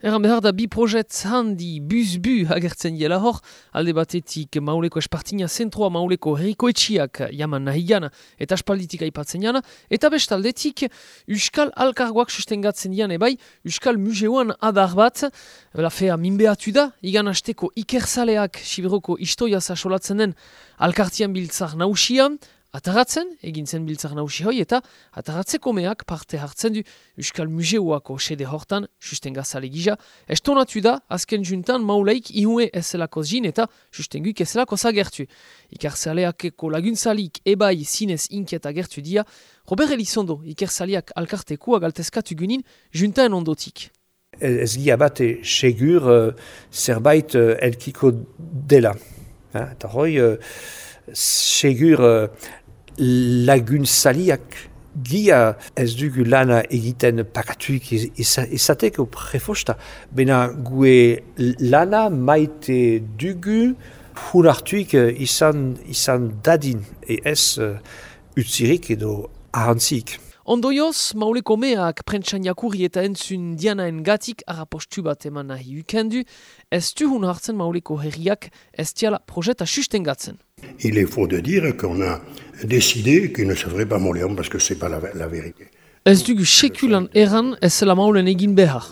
Eran behar da bi projet handi bus-bu agertzen diela hor, alde batetik mauleko espartina zentroa mauleko herrikoetxiak jaman nahi gana eta espalditik aipatzen jana, eta bestaldetik Euskal Alkargoak sustengatzen dian ebai Euskal Museoan adar bat, la fea minbeatu da, igan asteko ikerzaleak Sibiroko istoia solatzen den Alkartian biltzar nausian, Ataratzen, egin zen biltzak nausi hoi, eta ataratzeko meak parte hartzen du Euskal Museoako sede hortan, susten gazale gija. Estonatu da, azken juntan maulaik ihue ezelako zin eta susten guk ezelako zagertu. Ikarzaleakeko laguntzalik ebai zinez inkieta gertu dia, Robert Elizondo, ikerzaliak alkartekua galtezkatu gunin, juntan ondotik. Ez gia bate segur uh, zerbait uh, elkiko dela. Eta hoi, uh, segur uh, lagun saliak gia ez dugu lana egiten pakatuik izateko prefosta. Bena gue lana maite dugu hunartuik izan, izan dadin e ez uh, utzirik edo ahantzik. Ondoioz, mauleko meak prentsan jakurri eta entzun dianaen gatik arapostu bat eman nahi ukendu, ez du hun hartzen mauleko herriak ez tiala projeta sustengatzen. Il est faux de dire qu'on a décidé qu'il ne se ferait pas Moléon parce que c'est pas la, la vérité. Ez dugu sekulan erran ez zela maulen egin behar.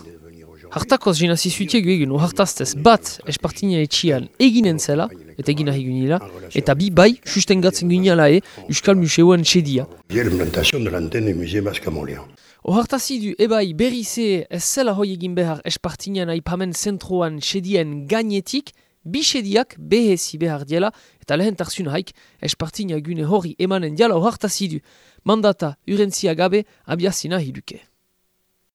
Hartakoz jena zizutiegu egin uhartaztez bat espartinia etxian eginen zela, eta egin nahi gunila, eta bi bai sustengatzen gunila e Euskal Museoan txedia. L'antenne du ebai berrize ez zela hoi egin behar espartinean aipamen zentroan txedien gainetik, bi txediak behezi behar diela, eta lehen tarzun haik espartina gune hori emanen diala ohartazidu. Mandata urentzia gabe abiazina hiduke.